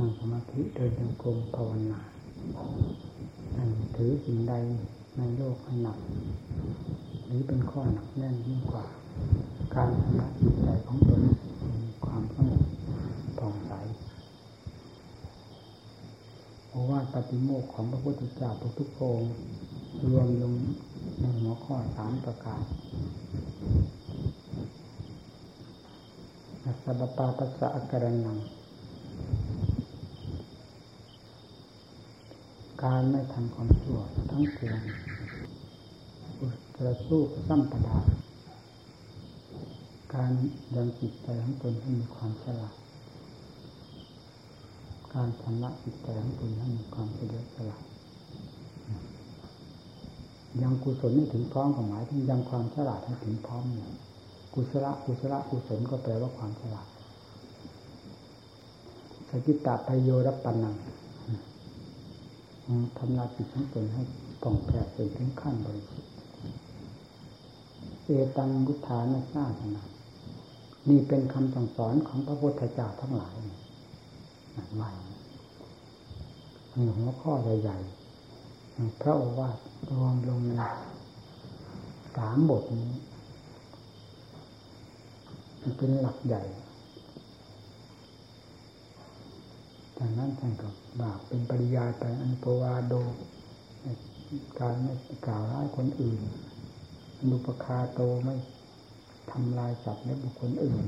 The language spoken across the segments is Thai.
นั่งสมาธิเดินจงกรมภาวนานั่นถือสิ่งใดในโลกให้หนัก หรือเป็นข้อหนักแน่นยิ่งกว่า การทำลายจิตใจของตนมีความสงบผ่องใสเพราะว่าปฏิโมกข์ของพระพุทธเจ้าทุกๆองค์รวมลงในหัวข้อสามประการสัพปาปัสสะอาการนัง การไม่ทำความชั่วทั้งปวงกระสู้ซ้ำประดาการยังจิตใจของตนให้มีความฉลาด การชำระจิตใจของตนให้มีความเฉลียวฉลาด ยังกุศลไม่ถึงพร้อมกับหมายถึงยังความฉลาดให้ถึงพร้อมเนี่ยกุศลกุศลกุศลก็แปลว่าความฉลาดสกิตาปโยรัปันนัง ทำลายจิตของตนให้ป่องแผ่จนถึงขั้นบริสุทธิ์เอตังบุทานาซาสนานี่เป็นคำสั่งสอนของพระพุทธเจ้าทั้งหลายนั่นว่ามีหัวข้อใหญ่ๆพระโอวาทรวมลงในสามบทนี้ เป็นหลักใหญ่ จากนั้นท่านก็บากเป็นปริยายไปอันโปวาโด การไม่กล่าวร้ายคนอื่นอนุปคาโตไม่ทำลายสัตว์และบุคคลอื่น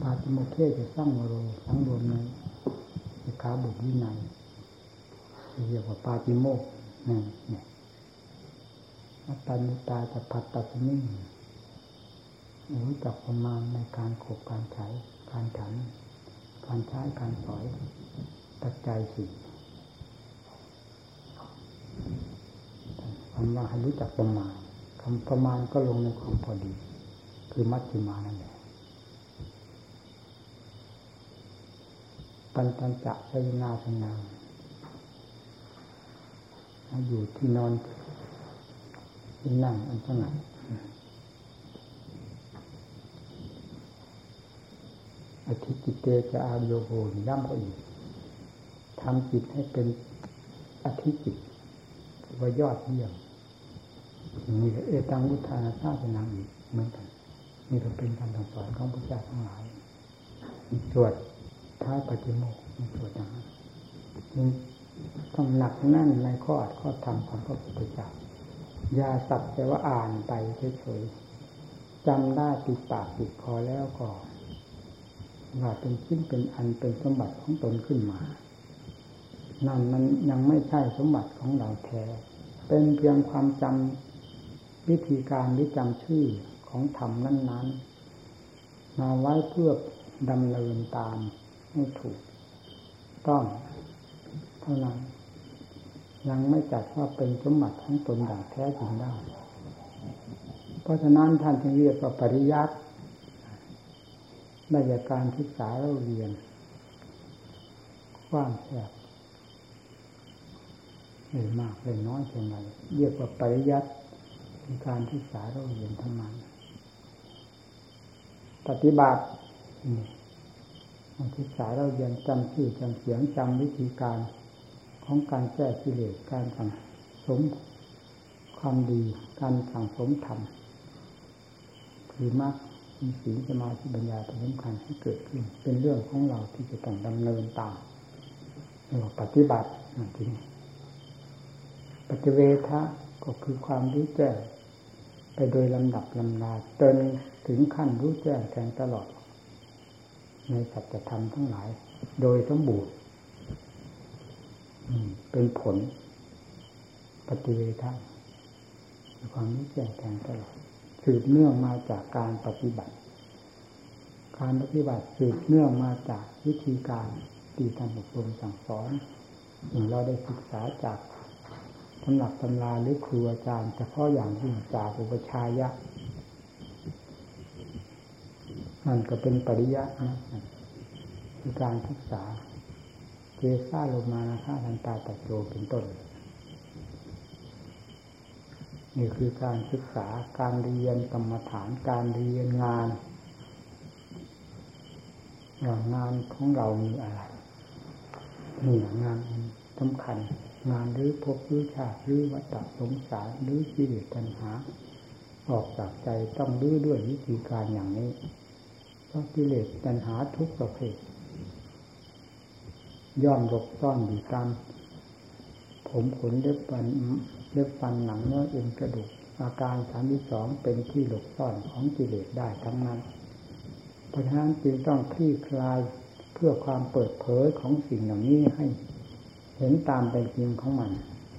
ปาติโมเคจะสร้างวโรสังรวมในขาบุตรวินัยเรียกว่าปาติโมกนี่เนี่ยอัตตานุตาจะพัดตัดนิ่งรู้จักประมาณในการขบการใช้การฉัน การใช้การสอยตัดใจสิ่คำว่าให้รู้จักประมาณคำประมาณก็ลงในความพอดี คือมัชฌิมานั่นแหละปัญจัจะใช้นาสนาอยู่ที่นอนที่นั่งอันสงัด อธิจิตเตจะอาโยโหย่ำก็อีกทำจิตให้เป็นอธิจิตว่ายอดเยี่ยมมีเอตังวุฒานาซาเป็นนางอีกเหมือนกันนี่ก็เป็นคำสอนของพระเจ้าทั้งหลายสวดท้ายปฏิโมกข์สวดอย่างนั้ต้องหนักแน่นในข้ออัดข้อธรรมของพระพุทธเจ้ายาสักแต่ว่าอ่านไปเฉยๆจำได้ติดปากติดคอแล้วก็ ว่าเป็นชิ้นเป็นอันเป็นสมบัติของตนขึ้นมา นั่นมันยังไม่ใช่สมบัติของเราแท้ เป็นเพียงความจำวิธีการหรือจำชื่อของธรรมนั้น ๆ มาไว้เพื่อดำเนินตามให้ถูก ต้องเท่านั้น ยังไม่จัดว่าเป็นสมบัติของตนอย่างแท้จริงได้ เพราะฉะนั้นท่านจึงเรียกว่าปริยัติ ได้จากการศึกษาเราเรียนกว้างแคบเลยมากเลยน้อยเพียงไรเรียกว่าปริยัติในการศึกษาเราเรียนทั้งนั้นปฏิบัติศึกษาเราเรียนจำชื่อจำเสียงจำวิธีการของการแก้กิเลสการสั่งสมความดี การสั่งสมธรรมคือมาก มีศีลสมาธิปัญญาเป็นสำคัญให้เกิดขึ้น เป็นเรื่องของเราที่จะต้องดำเนินตามเราปฏิบัตินั่นทีนี้ปฏิเวทะก็คือความรู้แจ้งไปโดยลำดับลำดาจนถึงขั้นรู้แจ้งแทงตลอด ในสัจธรรมทั้งหลาย โดยสมบูรณ์เป็นผล ปฏิเวทะความรู้แจ้งแทงตลอด สืบเนื่องมาจากการปฏิบัติ การปฏิบัติสืบเนื่องมาจากวิธีการตีท่านอบรมสั่งสอนอย่างเราได้ศึกษาจากตำหนักตำราหรือครูอาจารย์เฉพาะอย่างยิ่งจากอุปชายะมันก็เป็นปริยะนะคือการศึกษาเจซาโลมานาคาทันตาตัดโจเป็นต้น นี่คือการศึกษาการเรียนกรรมฐานการเรียนงานงานของเรามีอะไรนี่งานสำคัญ งานหรือพบหรือชาติหรือวัฏสงสารหรือชีวิตปัญหา ออกจากใจต้องรื้อด้วยวิธีการอย่างนี้เพราะกิเลสปัญหาทุกประเภทย่อมหลบซ่อนอยู่ตามผมขนเล็บฟัน เล็บฟันหนังเนื้อเอ็นกระดูกอาการสามที่สองเป็นที่หลบซ่อนของกิเลสได้ทั้งนั้น เพราะฉะนั้นจึงต้องคลี่คลายเพื่อความเปิดเผยของสิ่งเหล่านี้ให้ เห็นตามเป็นจริงของมัน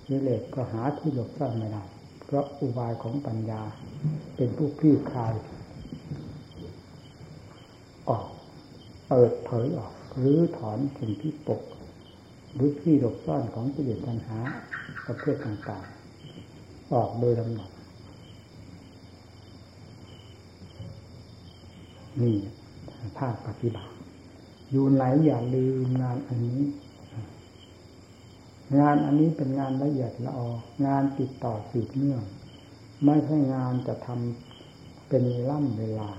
กิเลสก็หาที่หลบซ่อนไม่ได้เพราะอุบายของปัญญา เป็นผู้คลี่คลายออก เปิดเผยออกหรือถอนสิ่งที่ปก หรือที่หลบซ่อนของกิเลสปัญหาประเภทต่างๆ ออกโดยลำดับนี่ภาคปฏิบัติ อยู่ไหนอย่าลืมงานอันนี้ งานอันนี้เป็นงานละเอียดละอองานติดต่อสืบเนื่อง ไม่ใช่งานจะทำเป็นล่ำเวลา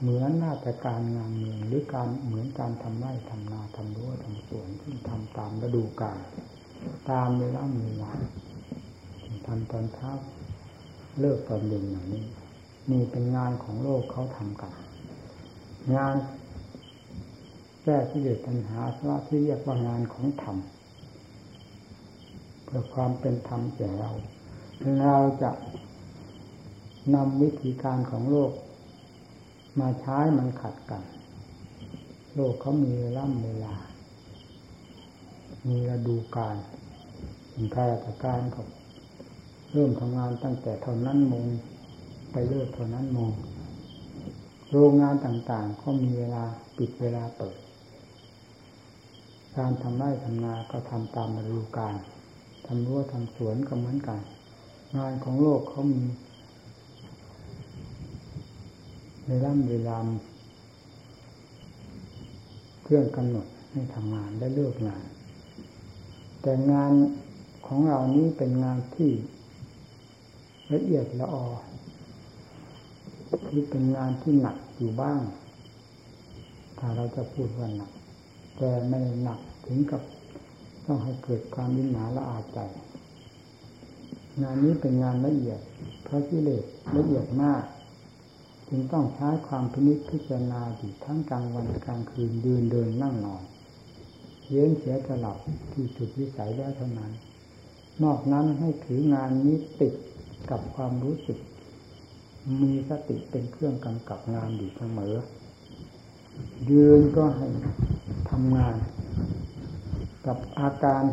เหมือนนาฏการงานเมืองหรือการเหมือนการทำไร่ทำนาทำรั้วทำสวนที่ทำตามฤดูกาลตามเวลาเวลา ทำตอนเช้าเลิกตอนเย็นอย่างนี้นี่เป็นงานของโลกเขาทำกัน งานแก้ที่เดือดปัญหาสระที่เรียกว่างานของธรรมเพื่อความเป็นธรรมแก่เรา เราจะนำวิธีการของโลก มาใช้มันขัดกัน โลกเขามีเวลาเวลา มีฤดูกาลถึงข้าราชการเขา เริ่มทำงานตั้งแต่เท่านั้นโมงไปเลิกเท่านั้นโมงโรงงานต่างๆ ก็มีเวลาปิดเวลาเปิด การทำไร่ทำนาก็ทำตามฤดูกาลทำรั้วทำสวนก็เหมือนกัน งานของโลกเขามีเวลาเวลาเครื่องกำหนดให้ทำงานและเลิกงาน แต่งานของเรานี้เป็นงานที่ ละเอียดละออที่เป็นงานที่หนักอยู่บ้าง ถ้าเราจะพูดว่าหนัก แต่ไม่หนักถึงกับต้องให้เกิดความวิหนาละอาใจ งานนี้เป็นงานละเอียด เพราะกิเลสละเอียดมาก จึงต้องใช้ความพินิจพิจารณาอยู่ทั้งกลางวันกลางคืนยืนเดินนั่งนอนเย็นเสียจะหลับที่จุดวิสัยแล้วเท่านั้น นอกนั้นให้ถืองานนี้ติด กับความรู้สึก มีสติเป็นเครื่องกำกับงานอยู่เสมอยืนก็ให้ทำงาน กับอาการ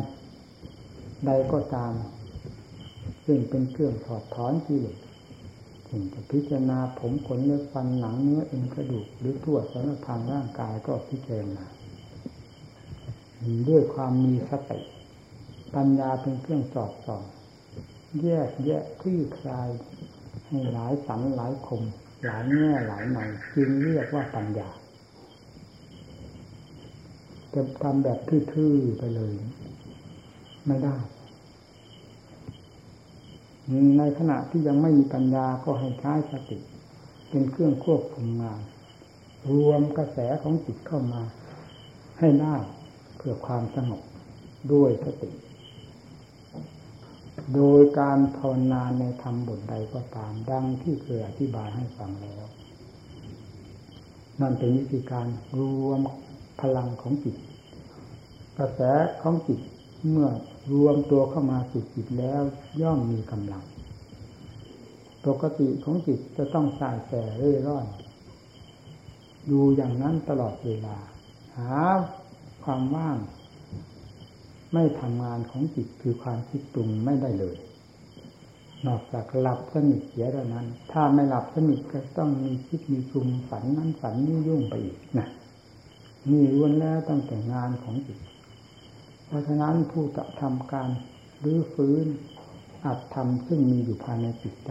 ใดก็ตาม ซึ่งเป็นเครื่องถอดถอนกิเลสถึงจะพิจารณาผมขนเนื้อฟันหนังเนื้อเอ็นกระดูกหรือทั่วสารพังร่างกายก็พิจารณาด้วยความมีสติปัญญาเป็นเครื่องสอดส่อง แยกแยะคลี่คลายให้หลายสันหลายคม หลายแง่หลายในจึงเรียกว่าปัญญาจะทำแบบทื่อๆไปเลย ไม่ได้ ในขณะที่ยังไม่มีปัญญาก็ให้ใช้สติ เป็นเครื่องควบคุมงาน รวมกระแสของจิตเข้ามา ให้ได้เพื่อความสงบด้วยสติ โดยการภาวนาในธรรมบทใดก็ตาม ดังที่เคยอธิบายให้ฟังแล้ว นั่นเป็นวิธีการรวมพลังของจิต กระแสของจิตเมื่อรวมตัวเข้ามาสู่จิตแล้วย่อมมีกำลัง ปกติของจิตจะต้องสายแต่เร่ร่อนดูอย่างนั้นตลอดเวลา หาความว่าง ไม่ทำงานของจิตคือความคิดปรุงไม่ได้เลย นอกจากหลับสนิทเสียเท่านั้น ถ้าไม่หลับสนิทก็ต้องมีคิดมีปรุงฝันนั้นฝันนี้ยุ่งไปอีกนะนี่ล้วนแล้วตั้งแต่งานของจิต เพราะฉะนั้นผู้จะทำการรื้อฟื้นอัดทำซึ่งมีอยู่ภายในจิตใจ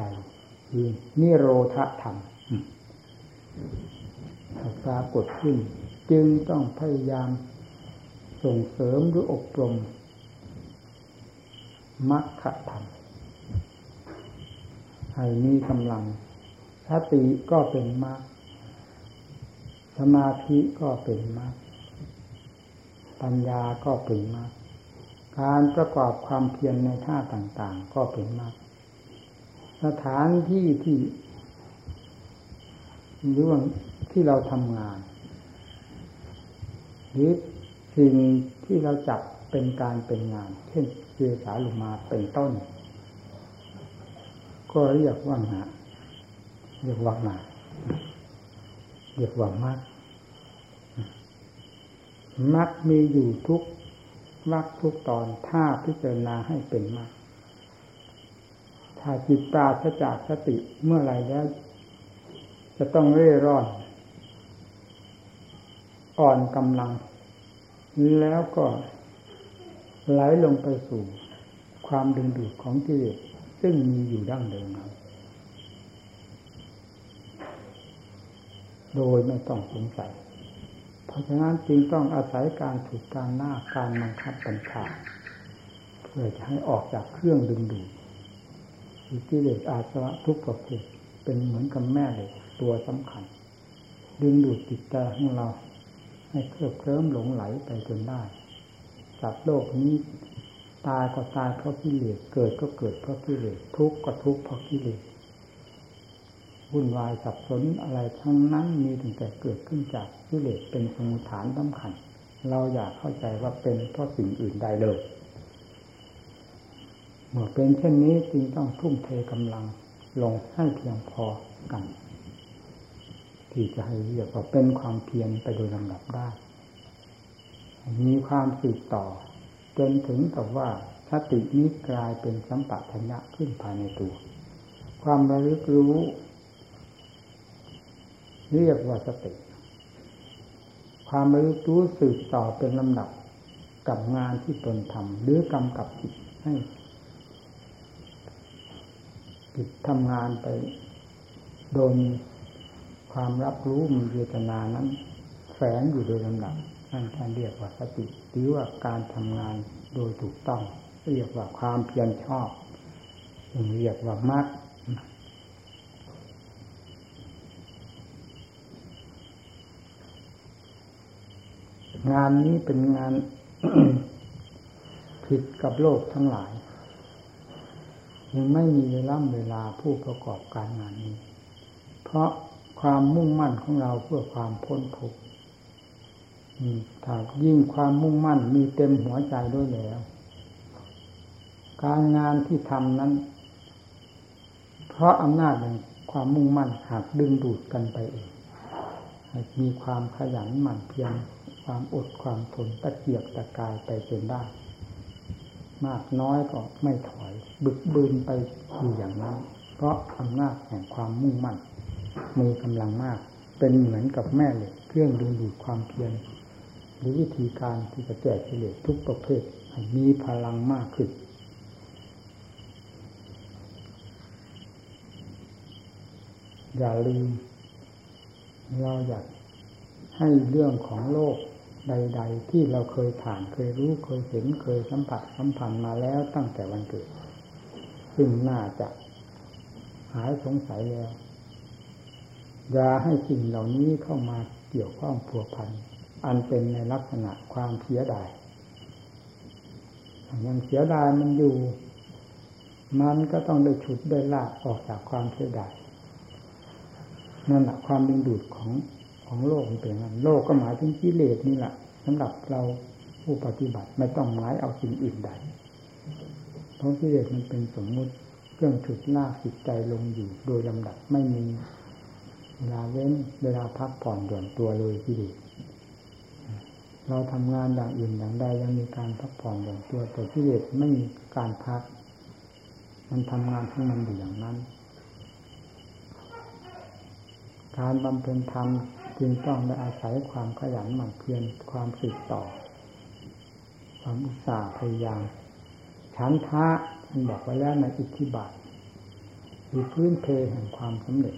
คือนิโรธธรรมปรากฏขึ้น จึงต้องพยายาม ส่งเสริมหรืออบรมมรรคธรรมให้มีกำลังสติก็เป็นมรรคสมาธิก็เป็นมากปัญญาก็เป็นมากการประกอบความเพียรในท่าต่างๆ ก็เป็นมากสถานที่ที่เรื่องที่เราทำงานหรือ สิ่งที่เราจับเป็นการเป็นงาน เช่นเจสาลุมาเป็นต้น ก็เรียกว่างาเรียกว่างาเรียกว่ามักมักมีอยู่ทุกมักทุกตอนถ้าพิจารณาให้เป็นมากถ้าจิตปราศจากสติเมื่อไรแล้ว จะต้องเร่ร่อน อ่อนกำลัง แล้วก็ไหลลงไปสู่ความดึงดูดของกิเลสซึ่งมีอยู่ดั้งเดิมครับโดยไม่ต้องสงสัย เพราะฉะนั้นจึงต้องอาศัยการถูกการหน้าการบังคับบัญชาเพื่อจะให้ออกจากเครื่องดึงดูดกิเลสอาสวะทุกประเภทเป็นเหมือนกับแม่เหล็กตัวสำคัญ ดึงดูดจิตใจของเรา ให้เคลิบเคลิ้มหลงไหลไปจนได้จากโลกนี้ ตายก็ตายเพราะกิเลสเกิดก็เกิดเพราะกิเลสทุกข์ก็ทุกข์เพราะกิเลสวุ่นวายสับสนอะไรทั้งนั้นมีตั้งแต่เกิดขึ้นจากกิเลสเป็นสมุฐานสำคัญ เราอยากเข้าใจว่าเป็นเพราะสิ่งอื่นใดเลยเมื่อเป็นเช่นนี้จึงต้องทุ่มเทกำลังลงให้เพียงพอกัน ที่จะให้เรียกว่าเป็นความเพียรไปโดยลำดับได้ มีความสืบต่อ จนถึงกับว่าสตินี้กลายเป็นสัมปชัญญะขึ้นภายในตัว ความระลึกรู้ เรียกว่าสติ ความระลึกรู้สืบต่อเป็นลำดับกับงานที่ตนทำหรือกำกับจิตให้จิตทำงานไปโดย ความรับรู้มีเวทนานั้น แฝงอยู่โดยลำดับนั่นท่านเรียกว่าสติหรือว่าการทำงานโดยถูกต้อง เรียกว่าความเพียรชอบเรียกว่ามรรคงานนี้เป็นงานผิดกับโลกทั้งหลาย ยังไม่มีเวลาเวลาผู้ประกอบการงานนี้ เพราะ ความมุ่งมั่นของเราเพื่อความพ้นทุกข์ถ้ายิ่งความมุ่งมั่นมีเต็มหัวใจด้วยแล้ว การงานที่ทำนั้น เพราะอำนาจแห่งความมุ่งมั่นหากดึงดูดกันไปเองมีความขยันหมั่นเพียรความอดความทนตะเกียกตะกายไปจนได้ มากน้อยก็ไม่ถอย บึกบืนไปอยู่อย่างนั้น เพราะอำนาจแห่งความมุ่งมั่น มีกำลังมาก เป็นเหมือนกับแม่เหล็กเครื่องดึงดูดความเพียรหรือวิธีการที่จะแก้กิเลสทุกประเภทให้มีพลังมากขึ้น อย่าลืมเราอยากให้เรื่องของโลกใด ๆ ที่เราเคยผ่านเคยรู้เคยเห็นเคยสัมผัสสัมพันธ์มาแล้วตั้งแต่วันเกิด ซึ่งน่าจะหายสงสัยแล้ว อย่าให้สิ่งเหล่านี้เข้ามาเกี่ยวข้องผัวพัน อันเป็นในลักษณะความเสียดายอยังเสียดายมันอยู่ มันก็ต้องได้ฉุดได้ลากออกจากความเสียดายนั่นแหละความดึงดูดของของโลกมันเป็นนั้นโลกก็หมายถึงกิเลสนี่แหละสำหรับเราผู้ปฏิบัติไม่ต้องหมายเอาสิ่งอื่นใดเพราะกิเลสมันเป็นสมมุติเครื่องฉุดลากจิตใจลงอยู่โดยลำดับไม่มี เวลาเว้นเวลาพักผ่อนหย่อนตัวเลยกิเลสเราทำงานอย่างอื่นอย่างใดยังมีการพักผ่อนหย่อนตัวแต่กิเลสไม่มีการพัก มันทำงานของมันอยู่อย่างนั้น การบำเพ็ญธรรมจึงต้องได้อาศัยความขยันหมั่นเพียรความสืบต่อ ความอุตสาห์พยายามชันท้าท่านบอกไว้แล้วในอิทธิบาทคือพื้นเพแห่งความสำเร็จ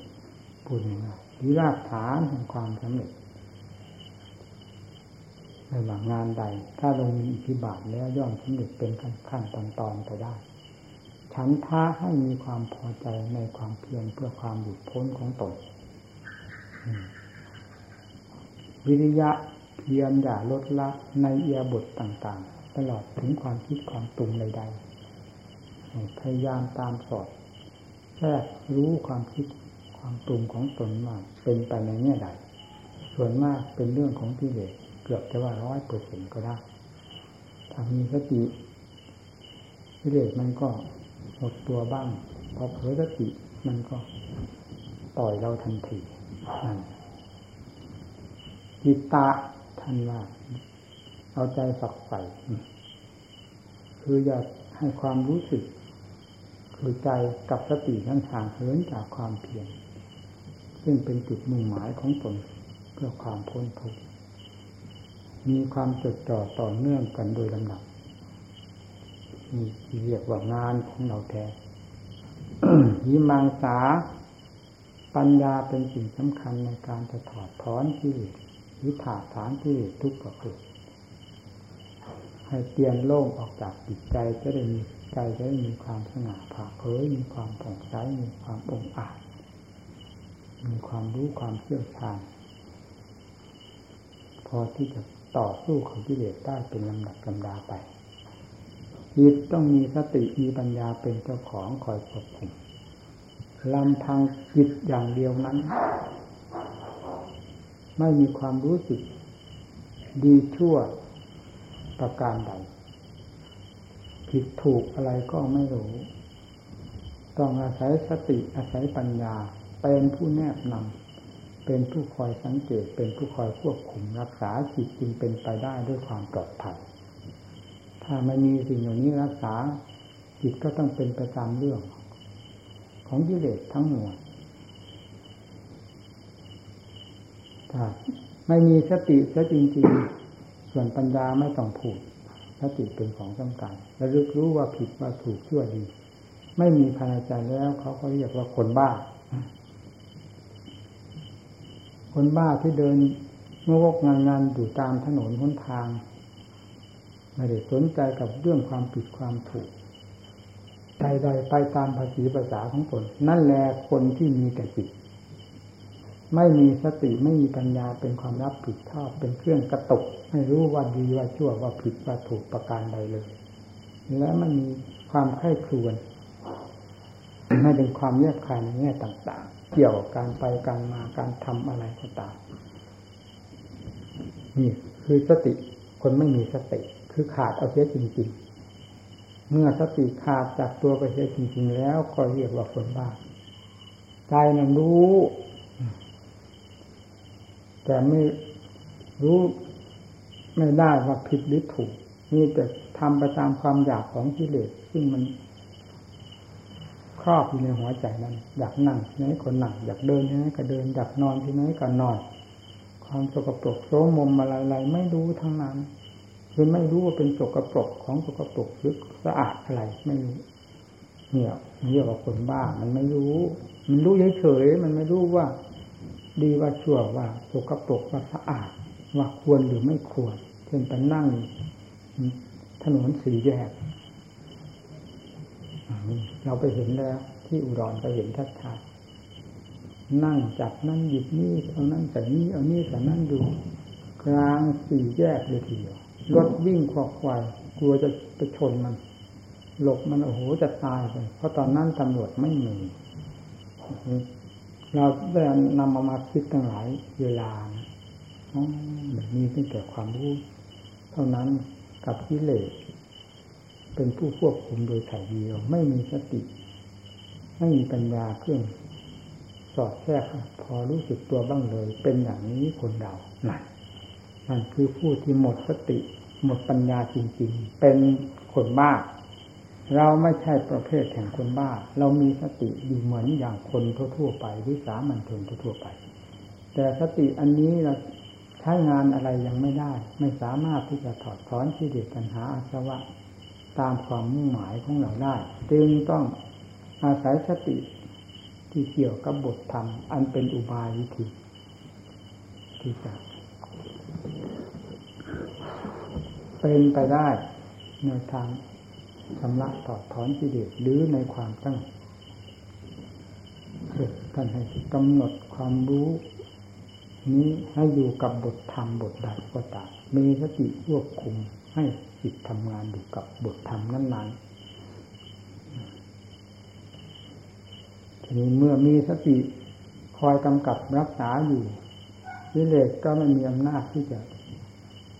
พูดง่ายๆหรือรากฐานแห่งความสำเร็จในหลังงานใด ถ้าลงมีอิทธิบาทแล้วย่อมสำเร็จเป็นขั้นตอนตอนไปได้ ฉันท้าให้มีความพอใจในความเพียรเพื่อความหลุดพ้นของตนวิริยะเพียรอย่าลดละในเอียบทต่างๆ ตลอดถึงความคิดความตุงใดๆพยายามตามสอดแทรกรู้ความคิด ความตรุงของตนว่าเป็นไปในแง่ใด ส่วนมากเป็นเรื่องของกิเลสเกือบจะว่าร้อยเปอร์เซ็นก็ได้ถ้ามีสติกิเลสมันก็หมดตัวบ้าง พอเผลอสติมันก็ต่อยเราทันทีนั่นจิตตาท่านว่าเอาใจฝักใฝ่คืออย่าให้ความรู้สึก คือใจกับสติทั้งทางเหินจากความเพียร ซึ่งเป็นจุดมุ่งหมายของตนเพื่อความพ้นทุกข์มีความจดจ่อต่อเนื่องกันโดยลำดับมีเรียกว่างานของเราแท้ยิมังสา ปัญญาเป็นสิ่งสำคัญในการจะถอดถอนที่หรือถาฐานที่ทุกประเภทให้เตียนโล่งออกจากจิตใจจะได้มีใจจะได้มีความสง่าผ่าเผยมีความผ่องใสมีความองอาจ มีความรู้ความเชี่ยวชาญพอที่จะต่อสู้ของกิเลสได้เป็นลำดับลำดาไปจิตต้องมีสติมีปัญญาเป็นเจ้าของคอยควบคุมลำพังจิตอย่างเดียวนั้น ไม่มีความรู้สึก ดีชั่วประการใดผิดถูกอะไรก็ไม่รู้ ต้องอาศัยสติอาศัยปัญญา เป็นผู้แนบนำเป็นผู้คอยสังเกต เป็นผู้คอยควบคุมรักษาจิตจึงเป็นไปได้ด้วยความปลอดภัยถ้าไม่มีสิ่งเหล่านี้รักษาจิตก็ต้องเป็นไปตามเรื่อง ของกิเลสทั้งหมดถ้าไม่มีสติซะจริงๆ ส่วนปัญญาไม่ต้องผูดสติเป็นของสำคัญและรู้รู้ว่าผิดว่าถูกชั่วดี ไม่มีภายในใจแล้วเขาก็เรียกว่าคนบ้า คนบ้าที่เดินงกงานงานอยู่ตามถนนหนทางไม่ได้สนใจกับเรื่องความผิดความถูกใดๆไปตามภาษีภาษาของตนนั่นแหละคนที่มีแต่จิตไม่มีสติไม่มีปัญญาเป็นความรับผิดชอบเป็นเครื่องกระตกไม่รู้ว่าดีว่าชั่วว่าผิดว่าถูกประการใดเลย และมันมีความไข้ครวนไม่เป็นความแยบคายในแง่ต่าง ๆ เกี่ยวกับการไปการมาการทำอะไรก็ตามนี่คือสติคนไม่มีสติ คือขาดเอาเสียจริง ๆ เมื่อสติขาดจากตัวไปเสียจริง ๆ แล้วก็เรียกว่าคนบ้าใจนั้นรู้ แต่ไม่รู้ไม่ได้ว่าผิดหรือถูกมีแต่ทำไปตามความอยากของกิเลสซึ่งมัน ครอบอยู่ในหัวใจนั้น อยากนั่งที่ไหนก็นั่งอยากเดินที่ไหนก็เดิน อยากนอนที่ไหนก็นอน ความสกปรกโสมมอะไรๆไม่รู้ทั้งนั้นคือไม่รู้ว่าเป็นสกปรกของสกปรกหรือสะอาดอะไรไม่รู้เนี่ยเรียกว่าคนบ้ามันไม่รู้ มันรู้เฉยๆมันไม่รู้ว่า ดีว่าชั่วว่าสกปรกว่าสะอาด ว่าควรหรือไม่ควรเช่นไปนั่งถนนสีแยก เราไปเห็นแล้ว ที่อุดรก็เห็นชัดๆนั่งจับนั่งหยิบนี่เอานั่นใส่นี่เอานี่ใส่นั่นดู กลางสี่แยกเลยทีเดียวรถวิ่งขวอกควายกลัวจะไปชนมัน หลบมันโอ้โหจะตายไปเพราะตอนนั้นตำรวจไม่มีเราได้นำมามาคิดตั้งหลายเวลาแบบนี้ตั้งแต่ความรู้ เท่านั้นกับกิเลส เป็นผู้ควบคุมโดยถ่ายเดียว ไม่มีสติ ไม่มีปัญญาเครื่องสอดแทรกพอรู้สึกตัวบ้างเลย เป็นอย่างนี้คนเราหนักนั่นคือผู้ที่หมดสติ หมดปัญญาจริง ๆ เป็นคนบ้าเราไม่ใช่ประเภทแห่งคนบ้า เรามีสติอยู่เหมือนอย่างคนทั่วๆไปหรือสามัญชนทั่วๆไป แต่สติอันนี้เราใช้งานอะไรยังไม่ได้ ไม่สามารถที่จะถอดถอนที่เด็ดปัญหาอาสวะ ตามความมุ่งหมายของเราได้ จึงต้องอาศัยสติที่เกี่ยวกับบทธรรม อันเป็นอุบายวิธีที่จะเป็นไปได้ในทางชำระถอดถอนกิเลสหรือในความตั้งท่านให้กำหนดความรู้ นี้ให้อยู่กับบทธรรมบทใดก็ตามมีสติควบคุมให้ จิตทำงานอยู่กับบทธรรมนั้นๆทีนี้เมื่อมีสติคอยกำกับรักษาอยู่วิเลศก็ไม่มีอำนาจที่จะ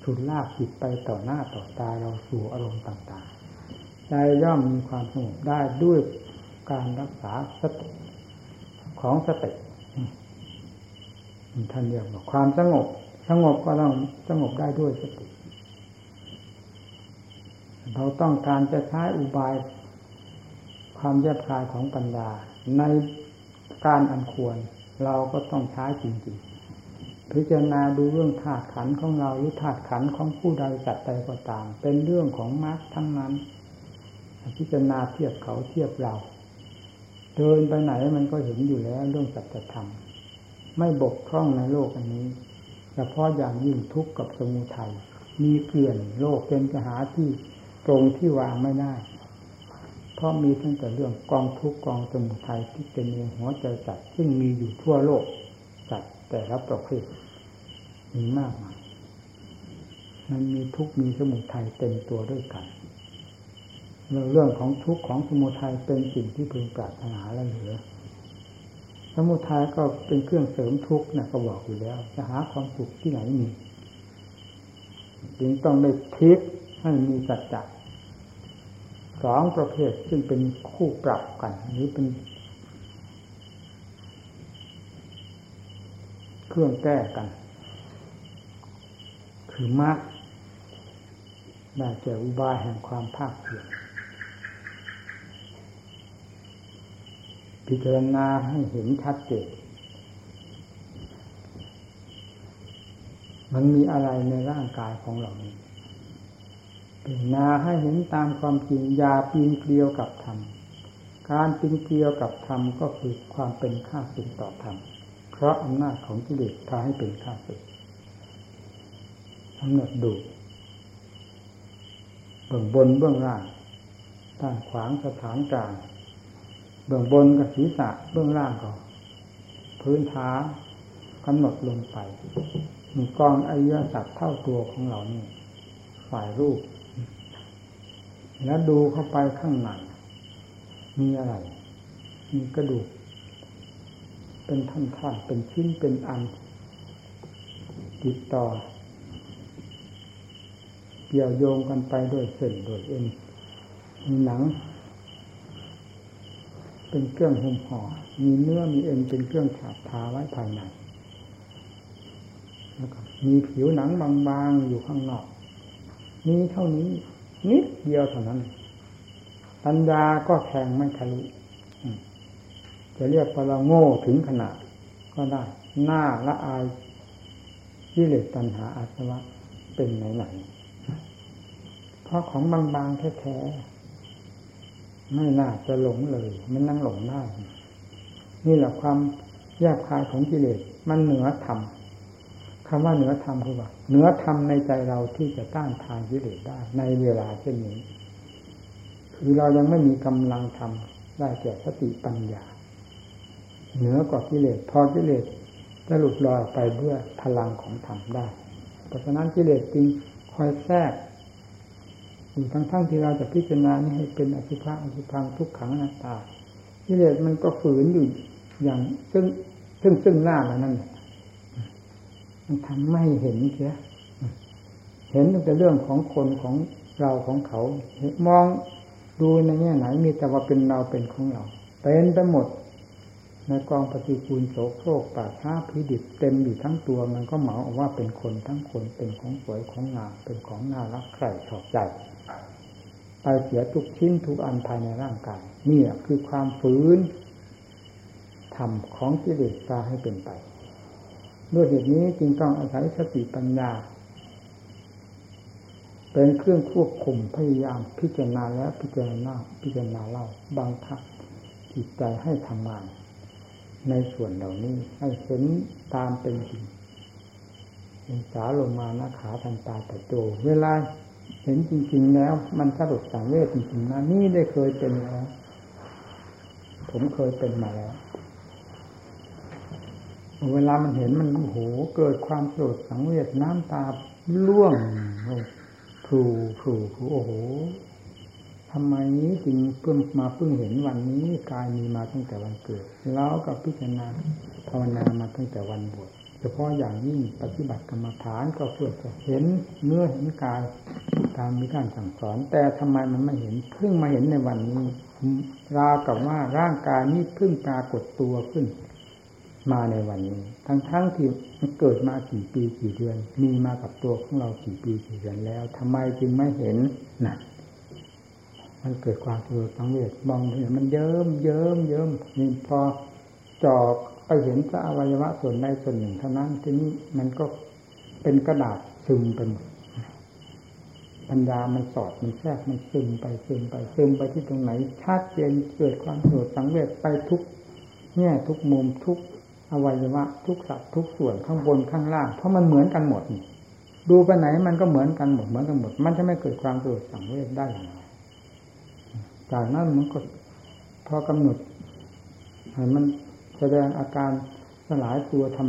ฉุดลากจิตไปต่อหน้าต่อตาเราสู่อารมณ์ต่างๆ ใจย่อมมีความสงบได้ด้วยการรักษาสติของสติท่านเรียกว่าความสงบ สงบก็ต้องสงบได้ด้วยสติ เราต้องการจะใช้อุบายความแยบคายของปัญญา ในการอันควร เราก็ต้องใช้จริงๆ พิจารณาดูเรื่องธาตุขันของเราหรือธาตุขันของผู้ใดจัดใดก็ตาม เป็นเรื่องของมรรคทั้งนั้น พิจารณาเทียบเขาเทียบเรา เดินไปไหนมันก็เห็นอยู่แล้วเรื่องสัจธรรมไม่บกพร่องในโลกอันนี้เฉพาะอย่างยิ่งทุกข์กับสมุทัยมีเกลื่อนโลกเป็นจะหาที่ ตรงที่วางไม่ได้ เพราะมีตั้งแต่เรื่องกองทุกกองสมุทัยที่เป็นเองหัวใจจัดซึ่งมีอยู่ทั่วโลกจัดแต่ละประเภทมีมากมายมันมีทุกมีสมุทัยเต็มตัวด้วยกัน เรื่องของทุกของสมุทัยเป็นสิ่งที่พึงปรารถนาและเหลือ สมุทัยก็เป็นเครื่องเสริมทุกข์นะก็บอกอยู่แล้ว จะหาความสุขที่ไหนมีจึงต้องได้ทิศ ให้มีสัจจะสองประเภทซึ่งเป็นคู่ปรับกันหรือเป็น เครื่องแก้กัน คือมรรคได้แก่อุบายแห่งความภาคเพียรพิจารณาให้เห็นชัดเจนมันมีอะไรในร่างกายของเรานี้ พิจาให้เห็นตามความจริงยาปีนเกลียวกับธรรม การปีนเกลียวกับธรรมก็คือความเป็นข้าศึกต่อธรรม เพราะอำนาจของกิเลสพาให้เป็นข้าศึกกำหนดดูเบื้องบนเบื้องล่างด้านขวางสถานกลางเบื้องบนกับศีรษะเบื้องล่างก็พื้นท้ากำหนดลงไปมีกองอริยสัจเท่าตัวของเรานี่ ฝ่ายรูป แล้วดูเข้าไปข้างในมีอะไร มีกระดูก เป็นท่อนๆเป็นชิ้นเป็นอันติดต่อ เกี่ยวโยงกันไปด้วยเส้นโดยเอ็นมีหนัง เป็นเครื่องห่มห่อมีเนื้อมีเอ็นเป็นเครื่องฉาบทาไว้ภายในแล้วก็มีผิวหนังบางๆอยู่ข้างนอก มีเท่านี้ นิดเดียวเท่านั้น ปัญญาก็แข็งไม่ทะลุจะเรียกว่าเราโง่ถึงขนาด ก็ได้ หน้าละอายที่เลสตัณหาอาสวะเป็นไหนๆเพราะของบางๆแท้ๆไม่น่าจะหลงเลย มันนั่งหลงได้นี่แหละความแยบคายของกิเลสมันเหนือธรรม คำว่าเหนือธรรมคือว่าเหนือธรรมในใจเราที่จะต้านทานกิเลสได้ ในเวลาเช่นนี้ คือเรายังไม่มีกำลังทำได้แก่สติปัญญา เหนือกว่ากิเลสพอกิเลสจะหลุดลอยไปด้วยพลังของธรรมได้ เพราะฉะนั้นกิเลสจึงคอยแทรกอยู่ทั้งๆทที่เราจะพิจารณานี่ให้เป็นอสุภะอสุพังทุกขังน้าตาที่เลสมันก็ฝืนอยู่อย่างซึ่งซึ่งซึ่งหน้าแล้วนั่นมัน ทำไม่เห็นเสียเห็นแต่เรื่องของคนของเราของเขา มองดูในแง่ไหนมีแต่ว่าเป็นเราเป็นของเราเป็นไปหมด ในกองปฏิกูลโสโครกป่าช้าพิดิบเต็มอยู่ทั้งตัวมันก็เหมาว่าเป็นคนทั้งคนเป็นของสวยของงามเป็นของน่ารักใคร่ชอบใจไปเสียทุกชิ้นทุกอันภายในร่างกายนี่คือความฝืนธรรมของกิเลสพาให้เป็นไป ด้วยเหตุนี้จึงต้องอาศัยสติปัญญา เป็นเครื่องควบคุมพยายามพิจารณาแล้วพิจารณาพิจารณาเล่าบังคับจิตใจให้ทำงาน ในส่วนเหล่านี้ให้เห็นตามเป็นจริงเป็นสาลงมานาขาทันตาแต่โตเวลาเห็นจริง ๆ แล้ว มันสรุปสังเวชจริงๆนะนี่ได้เคยเป็นแล้ว ผมเคยเป็นมาแล้ว เวลามันเห็นมันโอ้โหเกิดความโกรธสังเวชน้ำตาล่วงผูผูผูโอ้โหทำไมนี้จึงเพิ่งมาเพิ่งเห็นวันนี้กายมีมาตั้งแต่วันเกิด แล้วกับพิจารณาภาวนามาตั้งแต่วันบวชเฉพาะอย่างยิ่งปฏิบัติกรรมฐานก็เพื่อจะเห็นเนื้อเห็นกายตามมีการสั่งสอน แต่ทำไมมันไม่เห็นเพิ่งมาเห็นในวันนี้ราวกับว่าร่างกายนี้เพิ่งปรากฏตัวขึ้น มาในวันนี้ ทั้งทั้งที่เกิดมากี่ปีกี่เดือน มีมากับตัวของเรากี่ปีกี่เดือนแล้วทำไมจึงไม่เห็นนะมันเกิดความสลดสังเวชมองเห็นมันเยิ้มเยิ้มเยิ้มนี่พอจอกไปเห็นพระอวัยวะส่วนใดส่วนหนึ่งเท่านั้นทีนี้มันก็เป็นกระดาษซึมไปหมดปัญญามันสอดมันแทรกมันซึมไปซึมไปซึมไปที่ตรงไหนชัดเจนเกิดความสลดสังเวชไปทุกแง่ทุกมุมทุก อวัยวะทุกสัตว์ทุกส่วนข้างบนข้างล่าง เพราะมันเหมือนกันหมดดูไปไหนมันก็เหมือนกันหมดเหมือนกันหมด มันจะไม่เกิดความสลดสังเวชได้อย่างไรจากนั้นมันก็พอกำหนดมันแสดงอาการสลายตัวท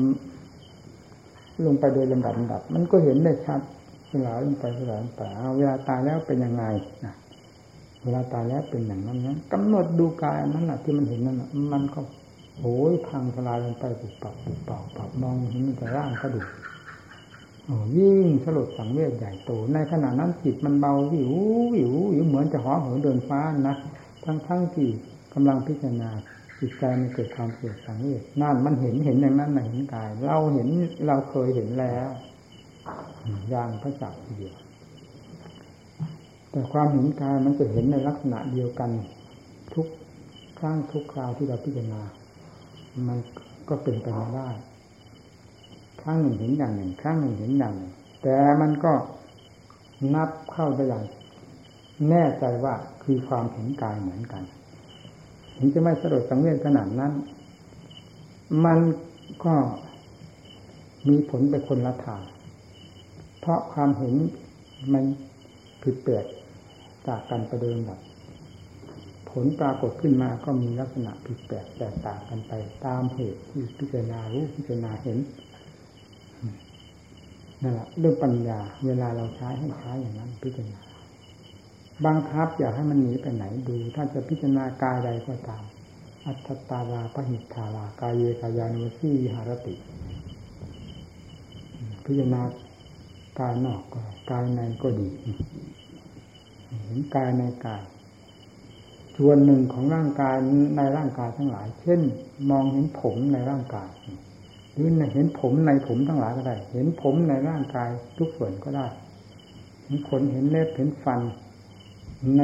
ำลงไปโดยลำดับลำดับ มันก็เห็นได้ชัดสลายลงไปสลายลงไปเวลาตายแล้วเป็นยังไงนะเวลาตายแล้วเป็นอย่างนั้นนั้นกำหนดดูกายนั้นแหละที่มันเห็นนั้นมันก็ โอ้ยพังทลายลงไปปุบปับปุบปับปับมองเห็นแต่ร่างกระดูกยิ่งสลดสังเวชใหญ่โต ในขณะนั้นจิตมันเบาวิววิววิวเหมือนจะหอเหินเดินฟ้านะทั้งทั้งที่กำลังพิจารณาจิตใจมันเกิดความเสียสังเวชนั่นมันเห็นเห็นอย่างนั้นเห็นกาย เราเห็นเราเคยเห็นแล้วอย่างพระจักทีเดียวแต่ความเห็นกายมันจะเห็นในลักษณะเดียวกัน ทุกครั้งทุกคราวที่เราพิจารณา มันก็เป็นไปไม่ได้ครั้งหนึ่งเห็นอย่างหนึ่งครั้งหนึ่งเห็นอย่างหนึ่งแต่มันก็นับเข้าไปอย่างแน่ใจว่าคือความเห็นกายเหมือนกันถึงจะไม่สลดสังเวชขนาดนั้น มันก็มีผลไปคนละทางเพราะความเห็นมันผิดแปลกจากกันประเดิมแบบ ผลปรากฏขึ้นมาก็มีลักษณะผิดแปลกแตกต่างกันไป ตามเหตุที่พิจารณารู้พิจารณาเห็นนั่นแหละเรื่องปัญญา เวลาเราใช้ให้ใช้อย่างนั้น พิจารณาบังคับอย่าให้มันหนีไปไหนดู ถ้าจะพิจารณากายใดก็ตาม อัตตาลาปหิทธาลากายเยกายานุสีหารติ พิจารณากายนอกก็กายในก็ดีเห็นกายในกาย ส่วนหนึ่งของร่างกายในร่างกายทั้งหลาย เช่น มองเห็นผมในร่างกายหรือเห็นผมในผมทั้งหลายก็ได้ เห็นผมในร่างกายทุกส่วนก็ได้ เห็นขนเห็นเล็บเห็นฟันใน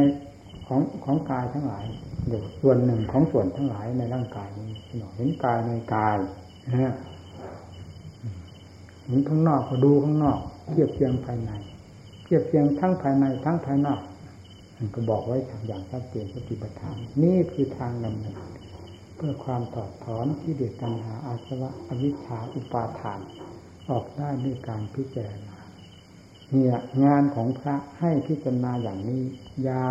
ของของกายทั้งหลายเดี๋ยวส่วนหนึ่งของส่วนทั้งหลายในร่างกายนี้เห็นกายในกายนะเห็นข้างนอกก็ดูข้างนอก เทียบเทียงภายใน เทียบเทียงทั้งภายในทั้งภายนอก ก็บอกไว้อย่างชัดเจนสติปัฏฐาน นี่คือทางดำเนินเพื่อความถอดถอนที่เด็ดตัณหาอาสวะอวิชชาอุปาทาน ออกได้ด้วยการพิจารณาเนี่ยงานของพระให้พิจารณาอย่างนี้อย่า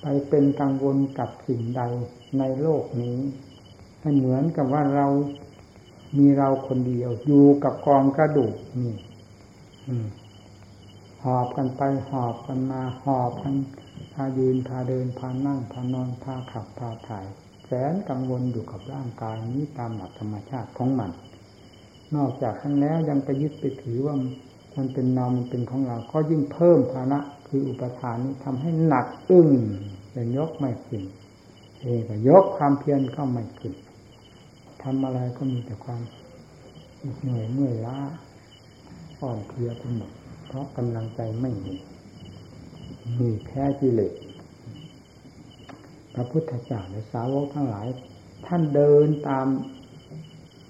ไปเป็นกังวลกับสิ่งใดในโลกนี้ให้เหมือนกับว่าเรามีเราคนเดียวอยู่กับกองกระดูกนี่หอบกันไปหอบกันมาหอบกัน พายืนพาเดินพานั่งพานอนพาขับพาถ่าย แสนกังวลอยู่กับร่างกายนี้ตามหลักธรรมชาติของมัน นอกจากนั้นแล้วยังไปยึดไปถือว่ามันเป็นนามมันเป็นของเรา ก็ยิ่งเพิ่มภาระคืออุปทานนี้ทำให้หนักอึ้งแต่ยกไม่ขึ้นเองก็ยกความเพียรก็ไม่ขึ้นทำอะไรก็มีแต่ความเหนื่อยเมื่อยล้าอ่อนเพลียไปหมดเพราะกำลังใจไม่มี มีแพ้กิเลสพระพุทธเจ้าและสาวกทั้งหลาย ท่านเดินตาม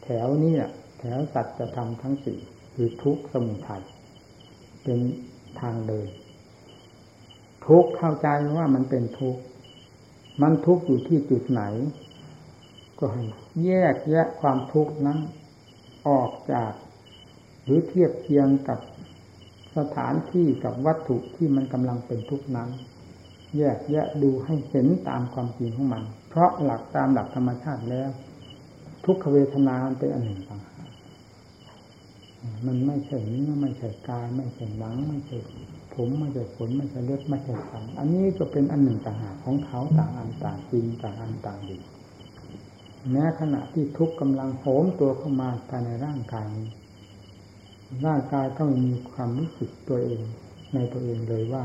แถวนี้แถวสัจธรรมทั้งสี่คือทุกสมุทัยเป็นทางเดิน ทุกเข้าใจว่ามันเป็นทุกมันทุกอยู่ที่จุดไหน ก็ให้แยกแยะความทุกข์นั้น ออกจาก หรือเทียบเทียงกับ สถานที่กับวัตถุที่มันกำลังเป็นทุกข์นั้น แยกแยะดูให้เห็นตามความจริงของมัน เพราะหลักตามหลักธรรมชาติแล้ว ทุกขเวทนาเป็นอันหนึ่งต่างหากมันไม่ใช่เนื้อไม่ใช่กาย ไม่ใช่หนัง ไม่ใช่ผมไม่ใช่ขนไม่ใช่เล็บไม่ใช่ฟันอันนี้ก็เป็นอันหนึ่งต่างหากของเขาต่างอันต่างจริงต่างอันต่างดีแม้ขณะที่ทุกกำลังโหมตัวเข้ามาภายในร่างกาย ร่างกายต้องมีความรู้สึกตัวเอง ในตัวเองเลยว่า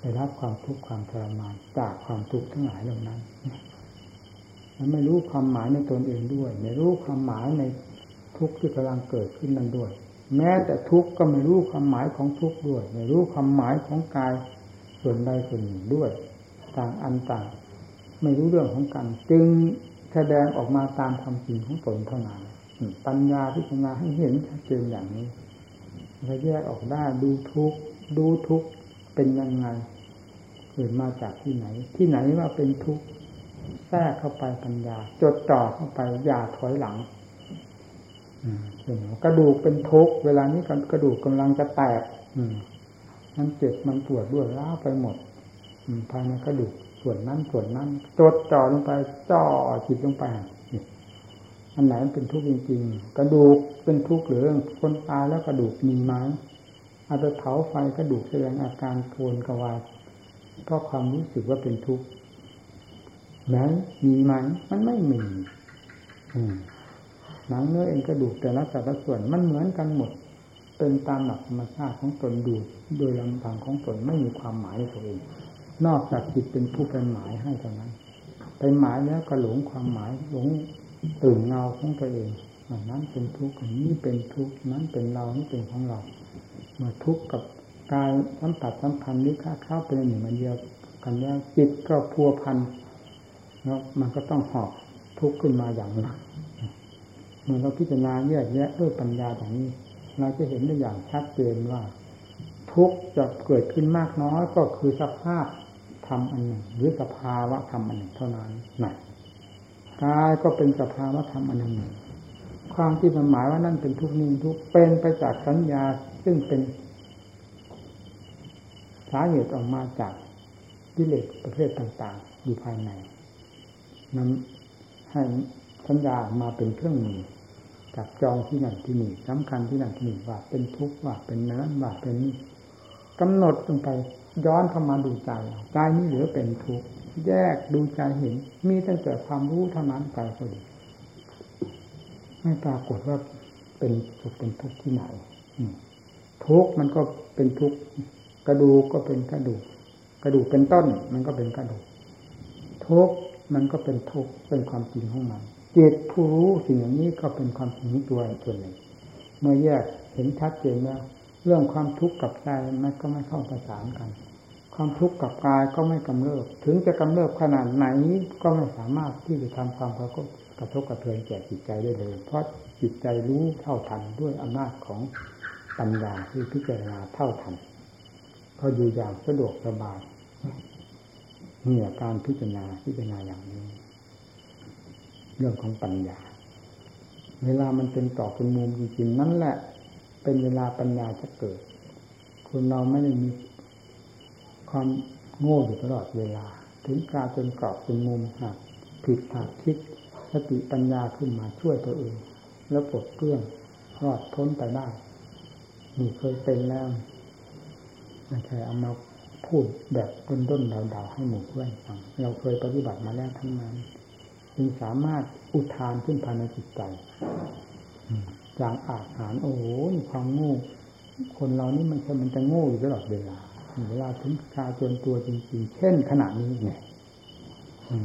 ได้รับความทุกข์ความทรมานจากความทุกข์ทั้งหลายเหล่านั้นมันไม่รู้ความหมายในตนเองด้วย ไม่รู้ความหมายในทุกข์ที่กำลังเกิดขึ้นนั้นด้วย แม้แต่ทุกข์ก็ไม่รู้ความหมายของทุกข์ด้วย ไม่รู้ความหมายของกายส่วนใดส่วนหนึ่งด้วย ต่างอันต่าง ไม่รู้เรื่องของกัน จึงแสดงออกมาตามความจริงของตนเท่านั้น ปัญญาพิจารณาให้เห็นชัดเจนอย่างนี้จะแยกออกได้ดูทุกดูทุกเป็นยังไงเกิดมาจากที่ไหน ที่ไหนว่าเป็นทุกข์แทรกเข้าไปปัญญา จดจ่อเข้าไปอย่าถอยหลังกระดูกเป็นทุกข์เวลานี้กระดูกกำลังจะแตก อืมันเจ็บมันปวดด้วยล้าไปหมดภายในกระดูกส่วนนั้นส่วนนั้นจดจ่อลงไปจ่อจิตลงไป อันไหนเป็นทุกข์จริงๆ กระดูกเป็นทุกข์หรือคนตายแล้วกระดูกมีไหมอาจจะเผาไฟกระดูกแสดงอาการโกนกวาดเพราะความรู้สึกว่าเป็นทุกข์นั้นมีไหมมันไม่มีหนังเนื้อเองกระดูกแต่ละแต่ละส่วนมันเหมือนกันหมด เป็นตามหลักธรรมชาติของตนดูโดยลำพังของตนไม่มีความหมายในตัวเอง นอกจากจิตเป็นผู้เป็นหมายให้เท่านั้นไปหมายแล้วก็หลงความหมายหลง ตื่นเงาของตัวเองอันนั้นเป็นทุกข์อันนี้เป็นทุกข์นั้นเป็นเรานี่เป็นของเราเมื่อทุกข์กับกายสัมผัสสัมพันธ์นี้ข้าเข้าเป็นหนึ่งมันเดียวกันแล้วจิตก็พัวพันแล้วมันก็ต้องหอบทุกข์ขึ้นมาอย่างหนักเมื่อเราพิจารณาแยกแยะด้วยปัญญาอย่างนี้ เราจะเห็นได้อย่างชัดเจนว่า ทุกข์จะเกิดขึ้นมากน้อยก็คือสภาพธรรมอันหนึ่งหรือสภาวะธรรมอันหนึ่งเท่านั้นนะ กายก็เป็นสภาวะธรรมอันหนึ่งความที่มันหมายว่านั่นเป็นทุกข์นี้ทุกเป็นไปจากสัญญาซึ่งเป็นสาเหตุออกมาจากกิเลสประเภทต่าง ๆ อยู่ภายในนั้นให้สัญญามาเป็นเครื่องมือจับจองที่นั่นที่นี่สำคัญที่นั่นที่นี่ว่าเป็นทุกข์ว่าเป็นนั้นว่าเป็นนี้กำหนดลงไปย้อนเข้ามาดูใจใจนี้เหลือเป็นทุกข์ แยกดูใจเห็น มีตั้งแต่ความรู้เท่านั้นใจก็ดีไม่ปรากฏว่าเป็นสุขเป็นทุกข์ที่ไหนทุกข์มันก็เป็นทุกข์กระดูกก็เป็นกระดูก กระดูกเป็นต้น มันก็เป็นกระดูกทุกข์มันก็เป็นทุกข์เป็นความจริงของมันจิตผู้รู้สิ่งอย่างนี้ก็เป็นความจริงตัวตัวหนึ่งเมื่อแยกเห็นชัดเจนแล้วเรื่องความทุกข์กับใจมันก็ไม่เข้าประสานกัน ความทุกข์กับกายก็ไม่กำเริบ ถึงจะกำเริบขนาดไหนก็ไม่สามารถที่จะทำความกระทบกระทบกระเทือนแก่จิตใจได้เลย เพราะจิตใจรู้เท่าทันด้วยอำนาจของปัญญาที่พิจารณาเท่าทันก็อยู่อย่างสะดวกสบายเนี่ยการพิจารณาพิจารณาอย่างนี้ เรื่องของปัญญา เวลามันเป็นต่อเป็นมุมจริงๆนั่นแหละ เป็นเวลาปัญญาจะเกิดคนเราไม่ได้มี ความโง่อยู่ตลอดเวลา ถึงกลาจนกรอบเป็นมุมหักผิดหักคิดสติปัญญาขึ้นมาช่วยตัวเอง แล้วปลดเปลื้องรอดพ้นไปได้นี่เคยเป็นแล้วไม่ใช่เอามาพูดแบบต้นต้นเดาๆให้หมู่เพื่อนฟังเราเคยปฏิบัติมาแล้วทั้งนั้นจึงสามารถอุทานขึ้นภายในจิตใจจางอาหารโอ้โหความโง่คนเรานี่มันมันจะโง่อยู่ตลอดเวลา เวลาถึงกาจนตัวจริงๆ เช่นขณะนี้เนี่ย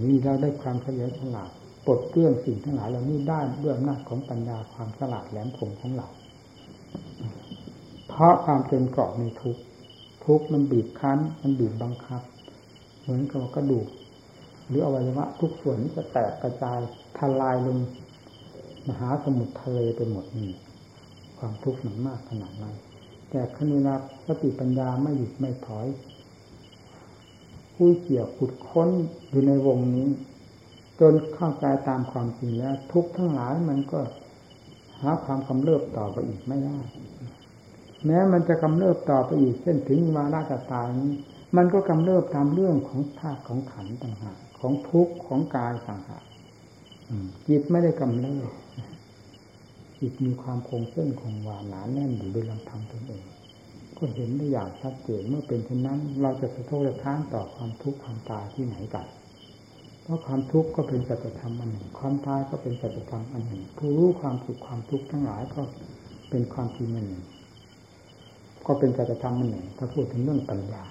นี่เราได้ความเฉลียวฉลาดปลดเกลื่องสิ่งทั้งหลายเหล่านี้ได้ด้วยอำนาจของปัญญาความฉลาดแหลมคมของเราเพราะความเป็นเกราะในทุกทุกมันบีบคั้น มันบีบบังคับ เหมือนกับกระดูก หรืออวัยวะทุกส่วนนี้จะแตกกระจายทลายลงมหาสมุทรทะเลไปหมดนี่ความทุกข์มันมากขนาดนั้น แต่ขณะสติปัญญาไม่หยุดไม่ถอยผู้เกี่ยวขุดค้นอยู่ในวงนี้ จนเข้าใจตามความจริงแล้ว ทุกทั้งหลายมันก็หาความกำเริบต่อไปอีกไม่ได้ แม้มันจะกำเริบต่อไปอีกเช่นถึงวาระจะตายนี้ มันก็กำเริบตามเรื่องของธาตุของขันต่างหากของทุกข์ของกายต่างหากจิตไม่ได้กำเริบ จิตมีความคงเส้นคงวาหนาแน่นอยู่โดยลำพังตนเองก็เห็นได้อย่างชัดเจนเมื่อเป็นเช่นนั้น เราจะสะทกสะท้านต่อความทุกข์ความตายที่ไหนกันเพราะความทุกข์ก็เป็นสัจธรรมอันหนึ่ง ความตายก็เป็นสัจธรรมอันหนึ่ง ผู้รู้ความสุขความทุกข์ทั้งหลายก็เป็นความจริงอันหนึ่ง ก็เป็นสัจธรรมอันหนึ่ง ถ้าพูดถึงเรื่องปัญญา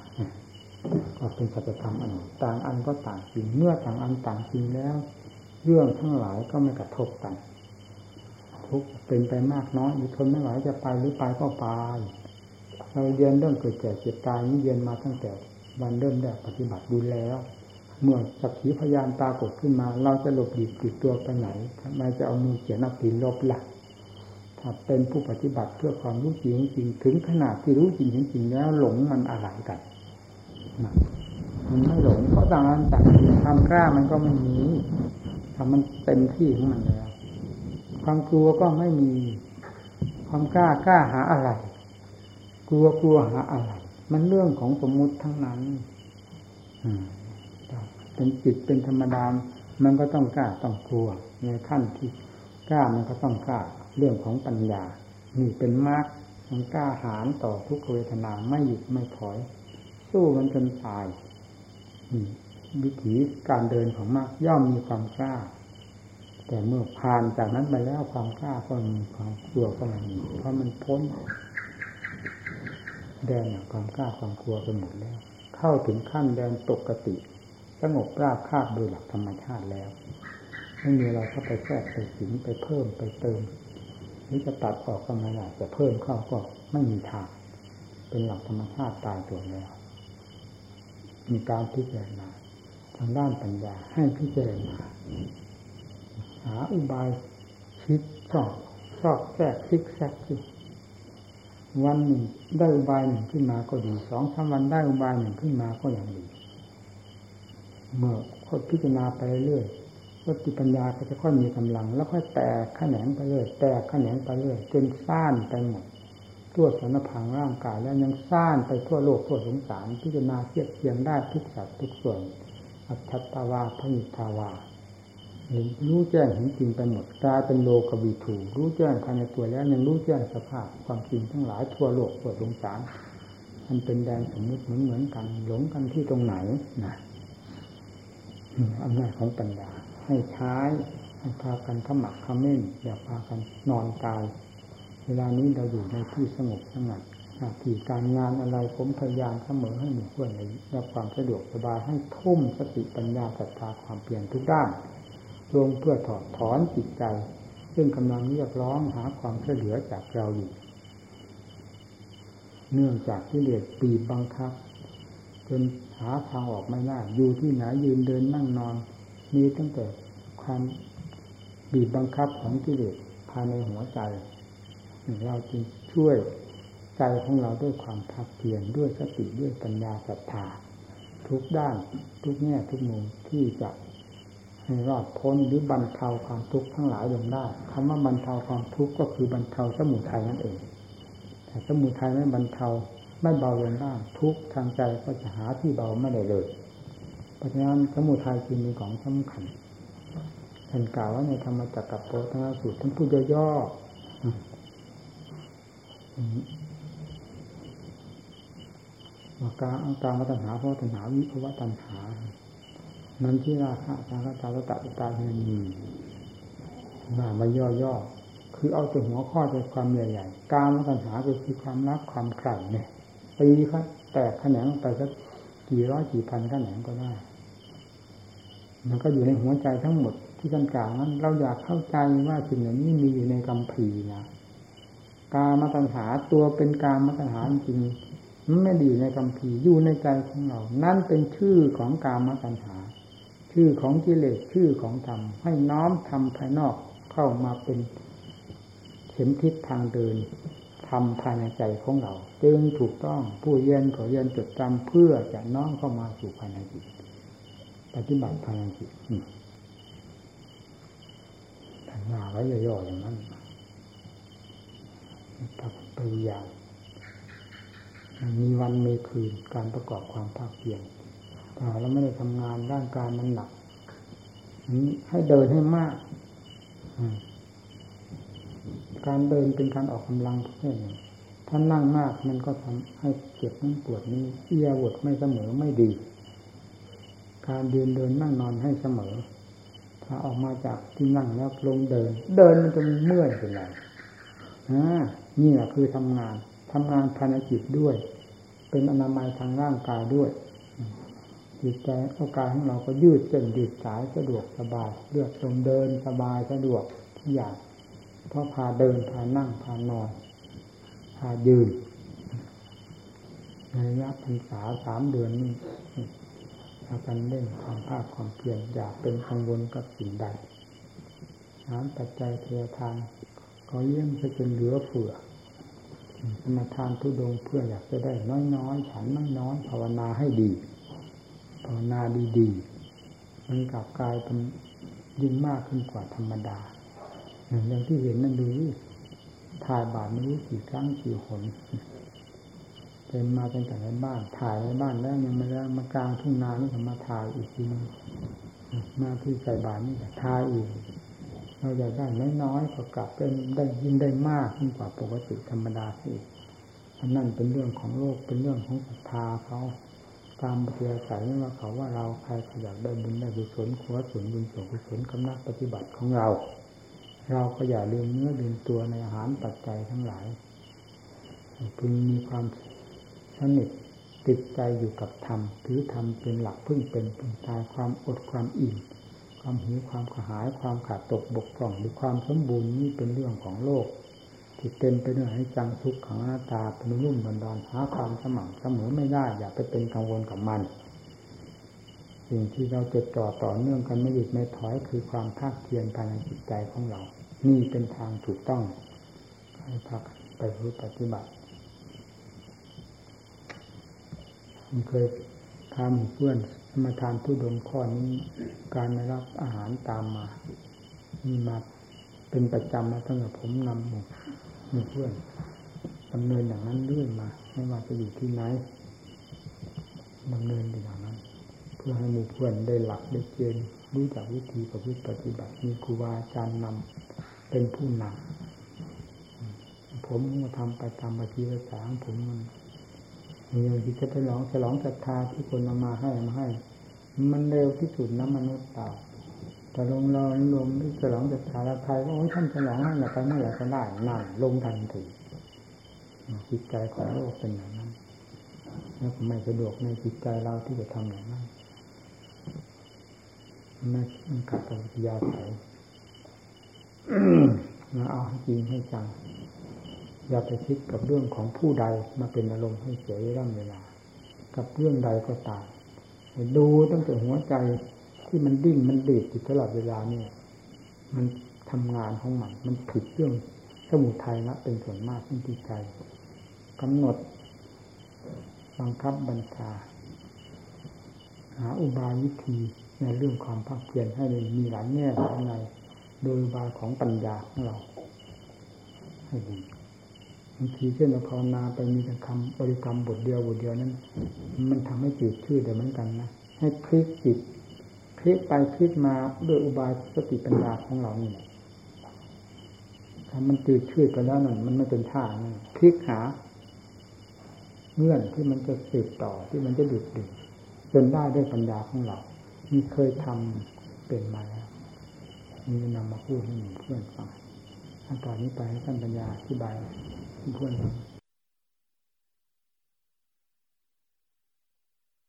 ก็เป็นสัจธรรมอันหนึ่งต่างอันก็ต่างจริงเมื่อต่างอันต่างจริงแล้ว เรื่องทั้งหลายก็ไม่กระทบกัน ทุกเป็นไปมากน้อยมีทนไม่ไหวจะไปหรือไปก็ไปเราเรียนเรื่องเกิดแก่เจ็บตายนี้เรียนมาตั้งแต่วันเริ่มแรกปฏิบัติดูแล้ว เมื่อสักขีพยานปรากฏขึ้นมา เราจะหลบหลีกติดตัวไปไหนทำไมจะเอามือเขียนเอาตีนลบหลักถ้าเป็นผู้ปฏิบัติเพื่อความรู้จริงจริงถึงขนาดที่รู้จริงจริงแล้วหลงมันอะไรกันมันไม่หลงเพราะต่างอันต่างความกล้ามันก็ไม่มีทำมันเต็มที่ของมันแล้ว ความกลัวก็ไม่มี ความกล้ากล้าหาอะไร กลัวกลัวหาอะไร มันเรื่องของสมมุติทั้งนั้นเป็นจิตเป็นธรรมดา มันก็ต้องกล้าต้องกลัว ในขั้นที่กล้ามันก็ต้องกล้า เรื่องของปัญญา นี่เป็นมากมันกล้าหารต่อทุกเวทนาไม่หยุดไม่ถอย สู้มันจนตายวิถีการเดินของมากย่อมมีความกล้า แต่เมื่อผ่านจากนั้นไปแล้วความกล้าก็มีความกลัวก็ม่มีเพราะมันพ้นแดนความกล้าความกลัวไปหมดแล้ว เข้าถึงขั้นแดนปกติ สงบราบคาบโดยหลักธรรมชาติแล้วไม่มีเราเข้าไปแทรกไปสิงไปเพิ่มไปเติมหรือจะตัดออกก็ไม่ได้จะเพิ่มเข้าก็ไม่มีทางเป็นหลักธรรมชาติตายตัวแล้ว มีการพิจารณาทางด้านปัญญาให้พิจารณา หาอุบายคิดชอบชอบแทรกซิกแซกขึ้นวันหนึ่งได้อุบายหนึ่งขึ้นมาก็ดีสองสามวันได้อุบายหนึ่งขึ้นมาก็อย่างดีเมื่อค่อยพิจารณาไปเรื่อยสติปัญญาก็จะค่อยมีกำลัง แล้วค่อยแตกแขนงไปเรื่อยแตกแขนงไปเรื่อยจนซ่านไปหมดทั่วสารพังร่างกายแล้วยังซ่านไปทั่วโลกทั่วสงสารพิจารณาเทียบเทียงได้ทุกสัตว์ทุกส่วนอัจฉตาวาพนิทาวา รู้แจ้งเห็นจริงไปหมดกลายเป็นโลกบีถูรู้แจ้งภายในตัวแล้วยังรู้แจ้งสภาพความจริงทั้งหลายทั่วโลกทั่วสงสารมันเป็นแดนสมมติเหมือนเหมือนกัน หลงกันที่ตรงไหนนะอำนาจของปัญญา ให้ใช้ให้พากันขมักขม้น อย่าพากันนอนกาย เวลานี้เราอยู่ในที่สงบสงัดหน้าที่การงานอะไรผมพยายามเสมอให้หมู่เพื่อนในรับความสะดวกสบายให้ทุ่มสติปัญญาศรัทธาความเปลี่ยนทุกด้าน ลงเพื่อถอดถอนจิตใจ ซึ่งกำลังเรียกร้องหาความช่วยเหลือจากเราอยู่ เนื่องจากที่เดชปีบบังคับ จนหาทางออกไม่ได้อยู่ที่ไหนยืนเดินนั่งนอน มีตั้งแต่ความบีบบังคับของกิเลสภายในหัวใจเราจึงช่วยใจของเราด้วยความภาคเพียรด้วยสติด้วยปัญญาศรัทธาทุกด้านทุกแง่ทุกมุมที่จะ รอดพ้นหรือบรรเทาความทุกข์ทั้งหลายลงได้คำว่าบรรเทาความทุกข์ก็คือบรรเทาสมุทัยนั่นเอง แต่สมุทัยไม่บรรเทาไม่เบาลงได้ทุกทางใจก็จะหาที่เบาไม่ได้เลย เพราะฉะนั้นสมุทัยจึงมีของสำคัญท่านกล่าวว่าในธรรมจักรกับโพธนาสูตรท่านพูดย่อากาอังกามาตัญหาเพราะตัญหาวิภวะตัญหา นั้นที่ราคะตาตาตาตาตาเนีมีว่ามาย่อๆคือเอาตัวหัวข้อใจความใหญ่ๆกามาตัญหาก็คือความรักความใคร่เนี่ยตีครับแตกแขนงไปสักกี่ร้อยกี่พันแขนงก็ได้ มันก็อยู่ในหัวใจทั้งหมดที่ท่านกล่าวนั้น เราอยากเข้าใจว่าสิ่งเหล่านี้มีอยู่ในกำพีนะกามตัญหาตัวเป็นกามตัญหาจริงไม่ดีในคำพีอยู่ในใจของเรา นั่นเป็นชื่อของกามตัญหา ชื่อของกิเลสชื่อของธรรมให้น้อมทำภายนอกเข้ามาเป็นเข็มทิศทางเดินทำภายในใจของเราจึงถูกต้องผู้เรียนขอเรียนจดจำเพื่อจะน้อมเข้ามาสู่ภายในจิตปฏิบัติภายในจิตท่านว่าไว้ย่อๆอย่างนั้นพยายามมีวันมีคืนการประกอบความภาคเพียร ถ้าเราไม่ได้ทำงานร่างกายมันหนักให้เดินให้มากการเดินเป็นการออกกำลังประเภทหนึ่งถ้านั่งมากมันก็ทำให้เจ็บนั่งปวดนี้เอียบดไม่เสมอไม่ดี การเดินเดินนั่งนอนให้เสมอ ถ้าออกมาจากที่นั่งแล้วลงเดิน เดินมันจะเมื่อยเป็นไรอ่านี่แหละคือทำงานทำงานภายในจิตด้วย เป็นอนามัยทางร่างกายด้วย จิตใจเอากายของเราก็ยืดเส้นยืดสายสะดวกสบายเลือกลงเดินสบายสะดวกทุกอย่างเพราะพาเดินพานั่งพานอนพายืนในระยะพรรษาสามเดือนนี้พากันเล่นความภาคความเพียรอย่าเป็นกังวลกับสิ่งใดน้ำปัจจัยเททานก็เยี่ยมจะจนเหลือเฟือสมาทานทุดงเพื่ออยากจะได้น้อยๆ ฉันน้อยๆ ภาวนาให้ดี ภาวนาดีๆ มันกลับกลายเป็นยิ่งมากขึ้นกว่าธรรมดา อย่างที่เห็นนั่นดูถ่ายบาทไม่รู้กี่ครั้งกี่หนเป็นมาเป็นแต่ในบ้าน ถ่ายในบ้านแล้วยังไม่แล้วมากลางทุ่งนานี่ก็มาถ่ายอีกทีนึงมาที่ใส่บาทนี่ถ่ายอีกเราอยากได้น้อยๆก็กลับเป็นได้ยิ่งได้มากขึ้นกว่าปกติธรรมดาสิอันนั่นเป็นเรื่องของโลกเป็นเรื่องของศรัทธาเขา ตามปฏิอาศัยไม่ว่าเขาว่าเราใครอยากได้บุญได้กุศลขอส่วนบุญส่วนกุศลกำนักปฏิบัติของเรา เราก็อย่าลืมเนื้อลืมตัวในอาหารปัจจัยทั้งหลายพึงมีความสนิทติดใจอยู่กับธรรมถือธรรมเป็นหลักพึ่งเป็นพึ่งตายความอดความอิ่มความหิวความกระหายความขาดตกบกพร่องหรือความสมบูรณ์นี่เป็นเรื่องของโลก ที่เต็มไปด้วยให้จังทุกขังหน้าตาเป็นรุ่มบันดอนหาความสม่ำเสมอไม่ได้ อย่าไปเป็นกังวลกับมัน สิ่งที่เราจดจ่อต่อเนื่องกันไม่หยุดไม่ถอยคือความภาคเพียรภายในจิตใจของเรา นี่เป็นทางถูกต้อง ให้พักไปรู้ปฏิบัติผมเคยทำเพื่อนมาทานทุดงข้อนี้การไม่รับอาหารตามมา มีมาเป็นประจำมาตั้งแต่ผมนำหมู่ มีเพื่อนดำเนินอย่างนั้นเรื่อยมา ไม่ว่าจะอยู่ที่ไหนดำเนินอย่างนั้น เพื่อให้มู่เพื่อนได้หลักได้เกณฑ์รู้จักวิธีประพฤติปฏิบัติมีครูบาอาจารย์นำเป็นผู้นำผมก็ทำไปตามปฏิบัติของผมมันมีอย่างที่จะไปหลองฉลองศรัทธาที่คนมามาให้มาให้ มันเร็วที่สุดนะมนุษย์เต่า แต่ลงรอลงฉลองศรัทธาแล้วใครโอ้ยท่านฉลองให้เราไปเมื่อไหร่ก็ได้นั่นลงทันทีจิตใจของโลกเป็นอย่างนั้นแล้วไม่สะดวกในจิตใจเราที่จะทำอย่างนั้นไม่ขัดกับวิทยาสายมาเอาให้จริงให้จังอย่าไปคิดกับเรื่องของผู้ใดมาเป็นอารมณ์ให้เสียร่ำเวลา กับเรื่องใดก็ตามดูตั้งแต่หัวใจ ที่มันดิ้นมันเดีดอยู่ตลอดเวลาเนี่ย มันทำงานของมัน มันผิดเรื่องสมุทัยนะเป็นส่วนมากที่ใจกำหนด บังคับบัญชา หาอุบายวิธีในเรื่องความภาคเพียรให้มีหลายแง่หลายในโดยบายของปัญญาของเรา ให้ดีบางทีเช่นเราภาวนาไปมีแต่คำบริกรรมบทเดียวบทเดียวนั้น มันทำให้จิตชื่อแต่เหมือนกันนะให้คลิกจิต ลิกไปคลิกมาด้วยอุบายสติปัญญาของเรานี่ถ้ามันจืดชื่อไปแล้วนั่นมันไม่เป็นท่านั่นคลิกหาเงื่อนที่มันจะสืบต่อที่มันจะดุดดึงจนได้ด้วยปัญญาของเรา มีเคยทำเป็นมาแล้วมีนำมาพูดให้เพื่อนฟังขั้นตอนนี้ไปท่านปัญญาอธิบายเพื่อนฟัง